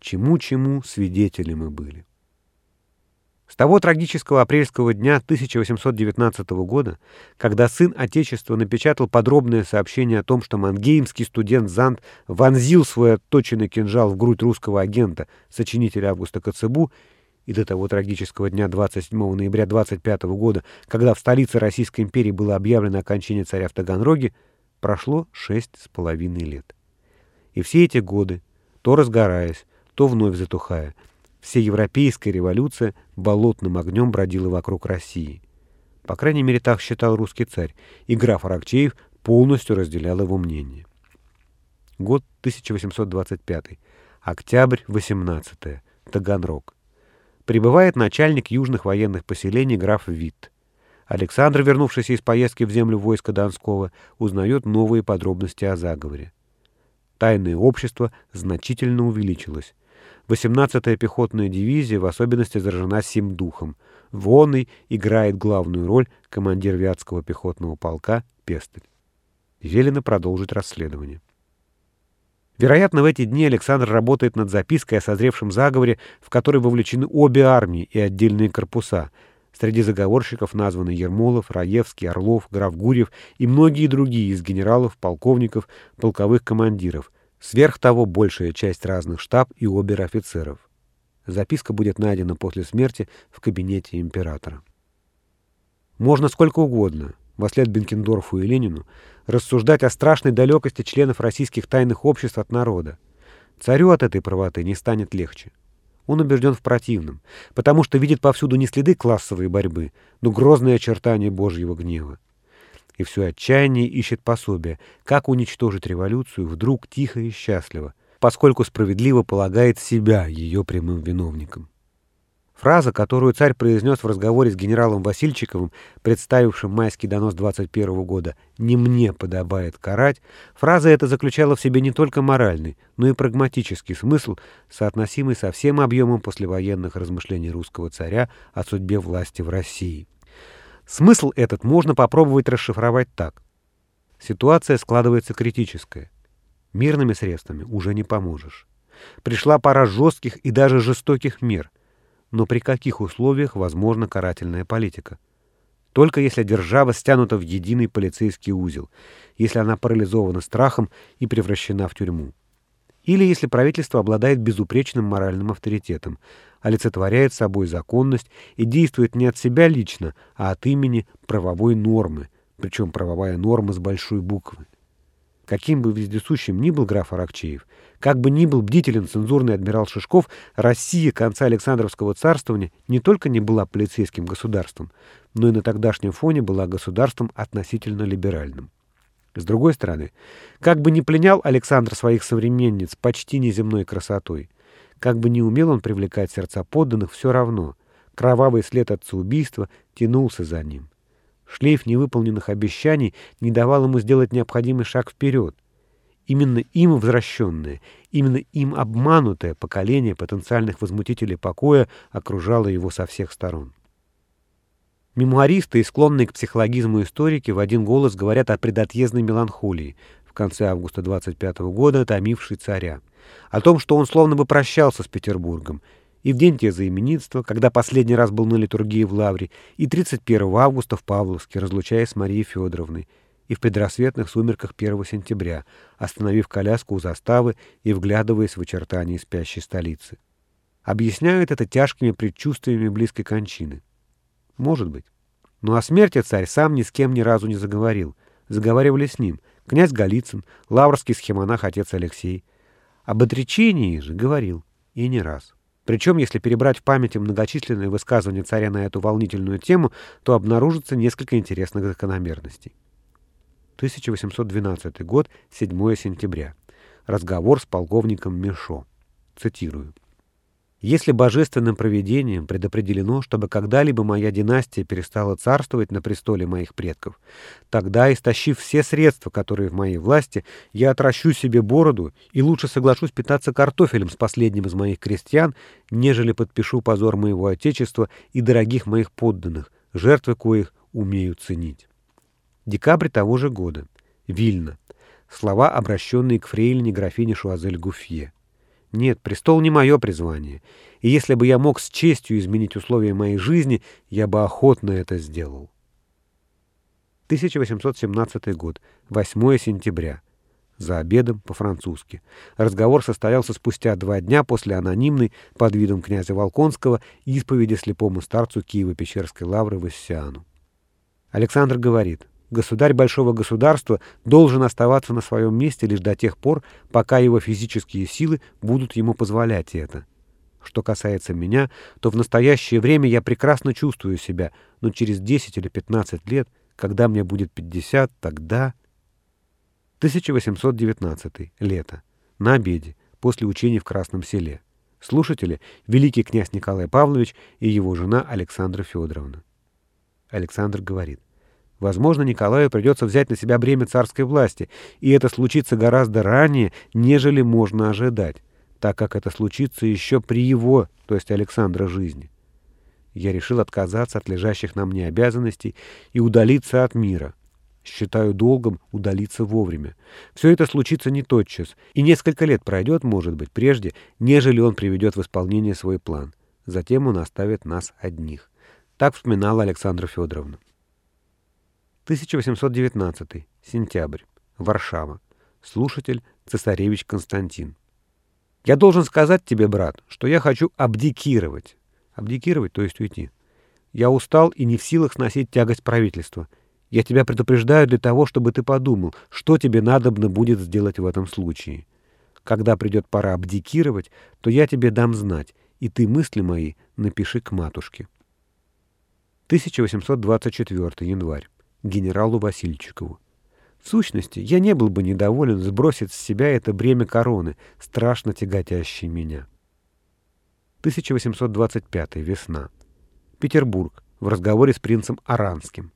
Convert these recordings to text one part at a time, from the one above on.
Чему-чему свидетели мы были. С того трагического апрельского дня 1819 года, когда сын Отечества напечатал подробное сообщение о том, что мангеймский студент Зант вонзил свой отточенный кинжал в грудь русского агента, сочинителя Августа Коцебу, и до того трагического дня 27 ноября 25 года, когда в столице Российской империи было объявлено окончание царя в Таганроге, прошло шесть с половиной лет. И все эти годы, то разгораясь, то вновь затухая, всеевропейская революция болотным огнем бродила вокруг России. По крайней мере, так считал русский царь, и граф Аракчеев полностью разделял его мнение. Год 1825. Октябрь 18. Таганрог. Прибывает начальник южных военных поселений граф Витт. Александр, вернувшийся из поездки в землю войска Донского, узнает новые подробности о заговоре. Тайное общество значительно увеличилось. 18-я пехотная дивизия в особенности заражена сим духом. В оной играет главную роль командир Вятского пехотного полка Пестель. Велено продолжить расследование. Вероятно, в эти дни Александр работает над запиской о созревшем заговоре, в который вовлечены обе армии и отдельные корпуса. Среди заговорщиков названы Ермолов, Раевский, Орлов, граф Гурьев и многие другие из генералов, полковников, полковых командиров – Сверх того, большая часть разных штаб и обер-офицеров. Записка будет найдена после смерти в кабинете императора. Можно сколько угодно, во след Бенкендорфу и Ленину, рассуждать о страшной далекости членов российских тайных обществ от народа. Царю от этой правоты не станет легче. Он убежден в противном, потому что видит повсюду не следы классовой борьбы, но грозные очертания Божьего гнева и все отчаяние ищет пособие, как уничтожить революцию вдруг тихо и счастливо, поскольку справедливо полагает себя ее прямым виновником. Фраза, которую царь произнес в разговоре с генералом Васильчиковым, представившим майский донос 21 года «не мне подобает карать», фраза эта заключала в себе не только моральный, но и прагматический смысл, соотносимый со всем объемом послевоенных размышлений русского царя о судьбе власти в России. Смысл этот можно попробовать расшифровать так. Ситуация складывается критическая. Мирными средствами уже не поможешь. Пришла пора жестких и даже жестоких мер. Но при каких условиях возможна карательная политика? Только если держава стянута в единый полицейский узел, если она парализована страхом и превращена в тюрьму. Или если правительство обладает безупречным моральным авторитетом, олицетворяет собой законность и действует не от себя лично, а от имени правовой нормы, причем правовая норма с большой буквы. Каким бы вездесущим ни был граф Аракчеев, как бы ни был бдителен цензурный адмирал Шишков, Россия конца Александровского царствования не только не была полицейским государством, но и на тогдашнем фоне была государством относительно либеральным. С другой стороны, как бы ни пленял Александр своих современниц почти неземной красотой, как бы не умел он привлекать сердца подданных, все равно. Кровавый след отца-убийства тянулся за ним. Шлейф невыполненных обещаний не давал ему сделать необходимый шаг вперед. Именно им возвращенное, именно им обманутое поколение потенциальных возмутителей покоя окружало его со всех сторон. Мемуаристы и склонные к психологизму историки в один голос говорят о предотъездной меланхолии, в конце августа 25 года томившей царя о том, что он словно бы прощался с Петербургом, и в день тезаименитства, когда последний раз был на литургии в Лавре, и 31 августа в Павловске, разлучаясь с Марией Федоровной, и в предрассветных сумерках 1 сентября, остановив коляску у заставы и вглядываясь в очертания спящей столицы. Объясняют это тяжкими предчувствиями близкой кончины. Может быть. Но о смерти царь сам ни с кем ни разу не заговорил. Заговаривали с ним князь Голицын, лаврский схемонах отец Алексей, об отречении же говорил, и не раз. Причем, если перебрать в памяти многочисленные высказывания царя на эту волнительную тему, то обнаружится несколько интересных закономерностей. 1812 год, 7 сентября. Разговор с полковником Мишо. Цитирую. Если божественным провидением предопределено, чтобы когда-либо моя династия перестала царствовать на престоле моих предков, тогда, истощив все средства, которые в моей власти, я отращу себе бороду и лучше соглашусь питаться картофелем с последним из моих крестьян, нежели подпишу позор моего отечества и дорогих моих подданных, жертвы коих умею ценить. Декабрь того же года. Вильна. Слова, обращенные к фрейлине графине Шуазель Гуфье. Нет, престол не мое призвание, и если бы я мог с честью изменить условия моей жизни, я бы охотно это сделал. 1817 год, 8 сентября. За обедом по-французски. Разговор состоялся спустя два дня после анонимной, под видом князя Волконского, исповеди слепому старцу Киево-Печерской лавры Вассиану. Александр говорит, государь большого государства должен оставаться на своем месте лишь до тех пор, пока его физические силы будут ему позволять это. Что касается меня, то в настоящее время я прекрасно чувствую себя, но через 10 или 15 лет, когда мне будет 50, тогда... 1819. Лето. На обеде, после учений в Красном селе. Слушатели — великий князь Николай Павлович и его жена Александра Федоровна. Александр говорит. Возможно, Николаю придется взять на себя бремя царской власти, и это случится гораздо ранее, нежели можно ожидать, так как это случится еще при его, то есть Александра, жизни. Я решил отказаться от лежащих на мне обязанностей и удалиться от мира. Считаю долгом удалиться вовремя. Все это случится не тотчас, и несколько лет пройдет, может быть, прежде, нежели он приведет в исполнение свой план. Затем он оставит нас одних. Так вспоминала Александра Федоровна. 1819. Сентябрь. Варшава. Слушатель Цесаревич Константин. Я должен сказать тебе, брат, что я хочу абдикировать. Абдикировать, то есть уйти. Я устал и не в силах сносить тягость правительства. Я тебя предупреждаю для того, чтобы ты подумал, что тебе надобно будет сделать в этом случае. Когда придет пора абдикировать, то я тебе дам знать, и ты мысли мои напиши к матушке. 1824 январь генералу Васильчикову. В сущности, я не был бы недоволен сбросить с себя это бремя короны, страшно тяготящее меня. 1825. Весна. Петербург. В разговоре с принцем Аранским.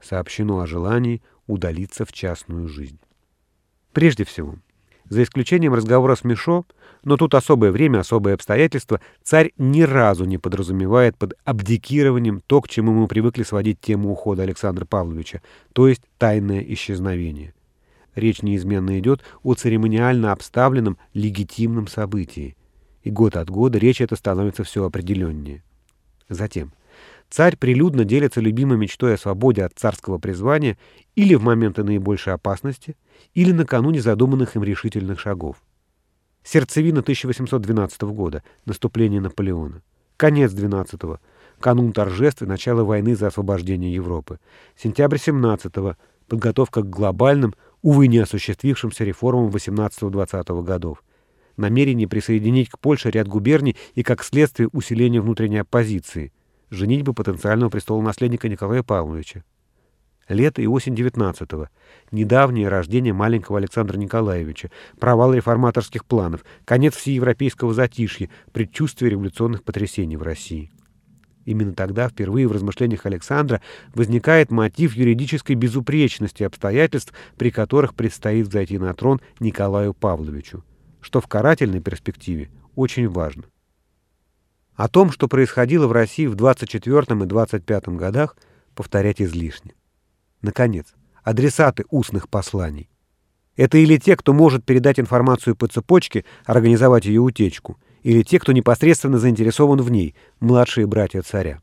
Сообщено о желании удалиться в частную жизнь. Прежде всего, за исключением разговора с Мишо, но тут особое время, особые обстоятельства, царь ни разу не подразумевает под абдикированием то, к чему мы привыкли сводить тему ухода Александра Павловича, то есть тайное исчезновение. Речь неизменно идет о церемониально обставленном легитимном событии, и год от года речь эта становится все определеннее. Затем, Царь прилюдно делится любимой мечтой о свободе от царского призвания или в моменты наибольшей опасности, или накануне задуманных им решительных шагов. Сердцевина 1812 года, наступление Наполеона. Конец 12-го, канун торжеств и начало войны за освобождение Европы. Сентябрь 17-го, подготовка к глобальным, увы, не осуществившимся реформам 18-20 годов. Намерение присоединить к Польше ряд губерний и, как следствие, усиление внутренней оппозиции – женитьбы потенциального престолонаследника Николая Павловича. Лето и осень 19-го. Недавнее рождение маленького Александра Николаевича, провал реформаторских планов, конец всеевропейского затишья, предчувствие революционных потрясений в России. Именно тогда впервые в размышлениях Александра возникает мотив юридической безупречности обстоятельств, при которых предстоит зайти на трон Николаю Павловичу, что в карательной перспективе очень важно. О том, что происходило в России в 24 и 25 годах, повторять излишне. Наконец, адресаты устных посланий. Это или те, кто может передать информацию по цепочке, организовать ее утечку, или те, кто непосредственно заинтересован в ней, младшие братья царя.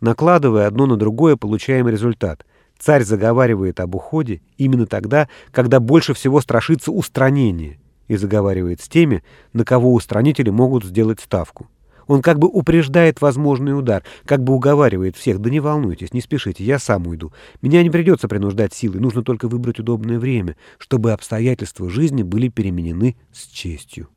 Накладывая одно на другое, получаем результат. Царь заговаривает об уходе именно тогда, когда больше всего страшится устранения, и заговаривает с теми, на кого устранители могут сделать ставку. Он как бы упреждает возможный удар, как бы уговаривает всех, да не волнуйтесь, не спешите, я сам уйду. Меня не придется принуждать силой, нужно только выбрать удобное время, чтобы обстоятельства жизни были переменены с честью.